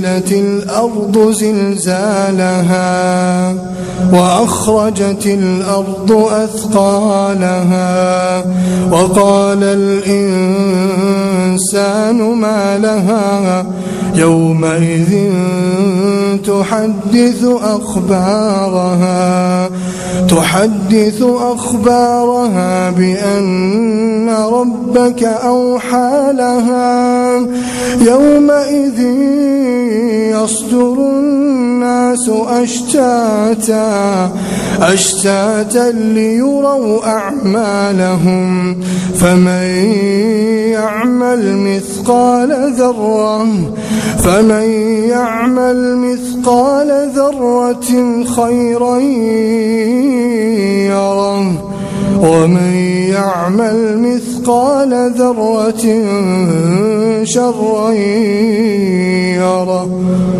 زلزلت الأرض زلزالها وأخرجت الأرض أثقالها وقال الإنسان ما لها يومئذ تحدث أخبارها تحدث أخبارها بأن ربك أوحى لها يومئذ يصدر الناس أشتاتا أشتاتا ليروا أعمالهم. فمن يعمل مثقال ذرة فمن يعمل مثقال ذرة خيرا يره. ومن يعمل مثقال ذرة شرا يره